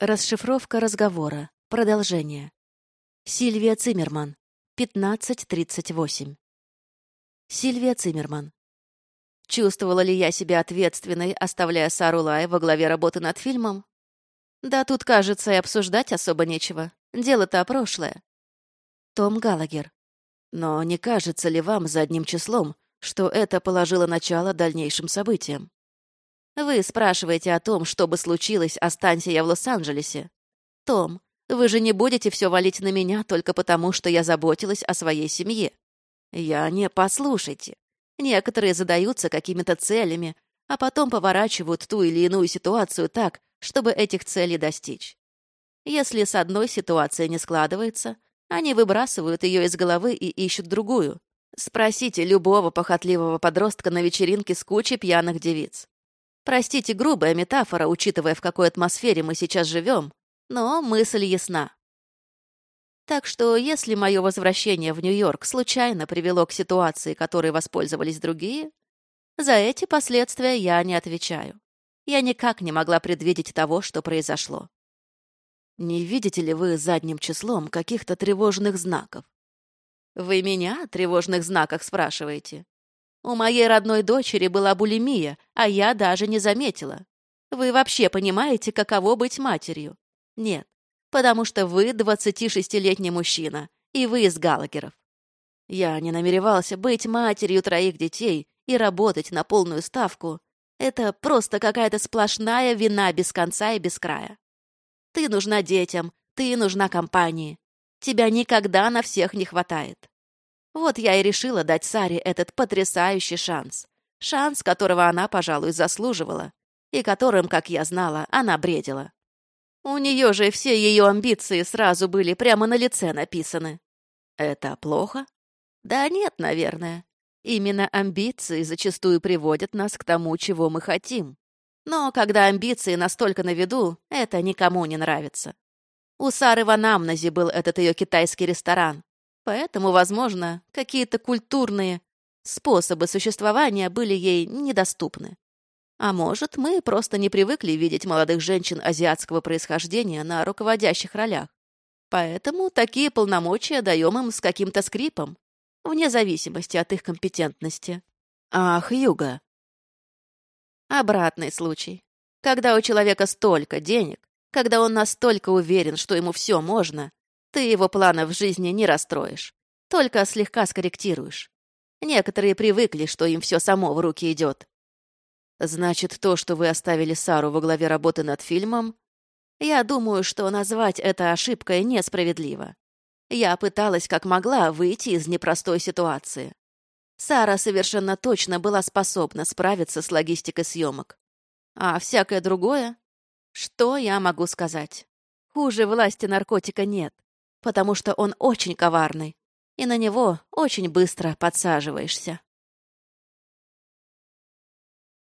Расшифровка разговора. Продолжение. Сильвия Циммерман. 15.38. Сильвия Циммерман. Чувствовала ли я себя ответственной, оставляя Сару Лай во главе работы над фильмом? Да тут, кажется, и обсуждать особо нечего. Дело-то прошлое. Том Галагер. Но не кажется ли вам задним числом, что это положило начало дальнейшим событиям? Вы спрашиваете о том, что бы случилось, останься я в Лос-Анджелесе. Том, вы же не будете все валить на меня только потому, что я заботилась о своей семье. Я не... Послушайте. Некоторые задаются какими-то целями, а потом поворачивают ту или иную ситуацию так, чтобы этих целей достичь. Если с одной ситуацией не складывается, они выбрасывают ее из головы и ищут другую. Спросите любого похотливого подростка на вечеринке с кучей пьяных девиц. Простите, грубая метафора, учитывая, в какой атмосфере мы сейчас живем, но мысль ясна. Так что, если мое возвращение в Нью-Йорк случайно привело к ситуации, которой воспользовались другие, за эти последствия я не отвечаю. Я никак не могла предвидеть того, что произошло. Не видите ли вы задним числом каких-то тревожных знаков? Вы меня о тревожных знаках спрашиваете? У моей родной дочери была булимия, а я даже не заметила. Вы вообще понимаете, каково быть матерью? Нет, потому что вы 26-летний мужчина, и вы из Галагеров. Я не намеревался быть матерью троих детей и работать на полную ставку. Это просто какая-то сплошная вина без конца и без края. Ты нужна детям, ты нужна компании. Тебя никогда на всех не хватает. Вот я и решила дать Саре этот потрясающий шанс. Шанс, которого она, пожалуй, заслуживала. И которым, как я знала, она бредила. У нее же все ее амбиции сразу были прямо на лице написаны. Это плохо? Да нет, наверное. Именно амбиции зачастую приводят нас к тому, чего мы хотим. Но когда амбиции настолько на виду, это никому не нравится. У Сары в Анамназе был этот ее китайский ресторан. Поэтому, возможно, какие-то культурные способы существования были ей недоступны. А может, мы просто не привыкли видеть молодых женщин азиатского происхождения на руководящих ролях. Поэтому такие полномочия даем им с каким-то скрипом, вне зависимости от их компетентности. Ах, Юга. Обратный случай. Когда у человека столько денег, когда он настолько уверен, что ему все можно, ты его планы в жизни не расстроишь, только слегка скорректируешь. Некоторые привыкли, что им все само в руки идет. Значит, то, что вы оставили Сару во главе работы над фильмом, я думаю, что назвать это ошибкой несправедливо. Я пыталась как могла выйти из непростой ситуации. Сара совершенно точно была способна справиться с логистикой съемок. А всякое другое? Что я могу сказать? Хуже власти наркотика нет потому что он очень коварный, и на него очень быстро подсаживаешься.